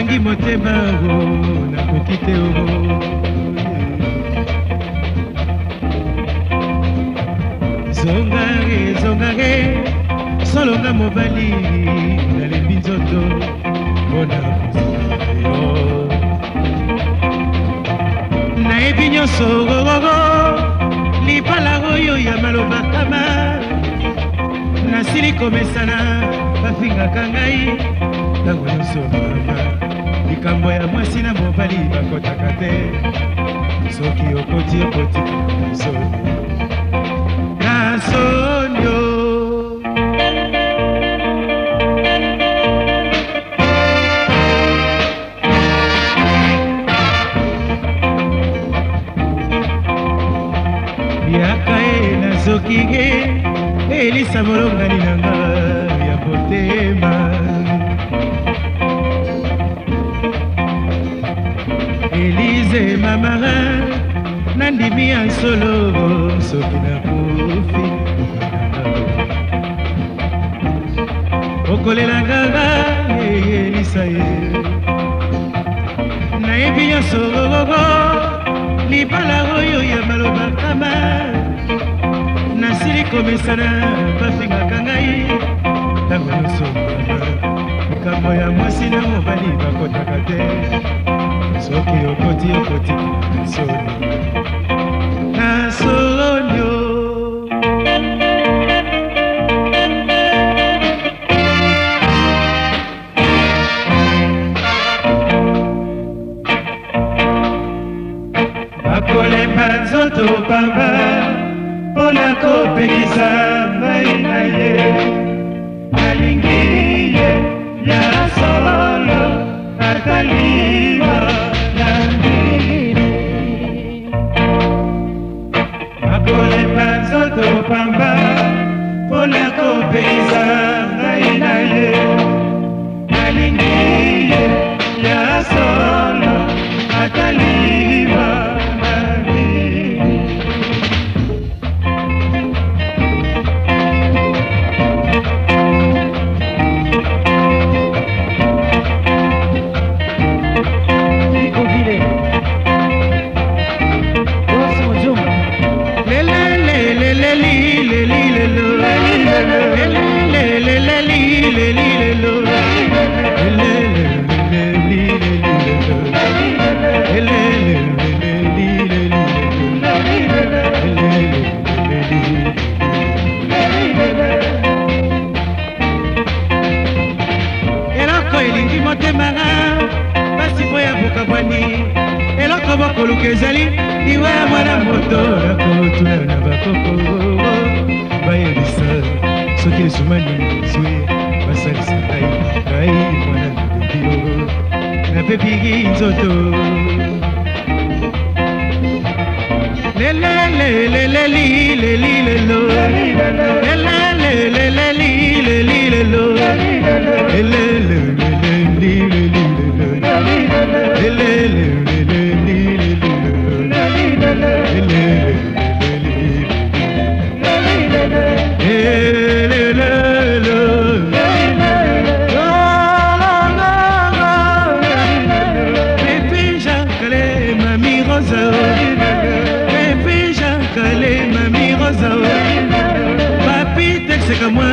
okangi motema o nakoki te o zongare zongare solonga mobali nalembi nzoto mpona yo nayebi nyonso rororo libala oyo ya malobakama nasili komesana bafingaka ngai ntango nyonso mama likambo ya mwasi na mobali bakotaka te soki okoti okoti na sonio yaka ye nazoki ye elisa bolongani nanga ya motema na marin nandimi ya nsolo soki nakufi okolela nganga eyelisa ye nayebi nyonso gogogo libala oyo ya maloba kama nasili komesana bafingaka ngai ntango nyonso makambo ya mwasi na mobali bakotaka te soki okoti okoti nasoni nasoni o bakolemba nzoto pamba mpo na kopekisa mai na ye kolepa nzoto pamba mpona kopesa koluka ezali iwe mwana moto nakotuna na bakoko bayebisa soki esumani zwi basalisa ngai ngai mwana nabebio napepiki nzoto leleleleleli lelilelo koza papite ekiseka mwa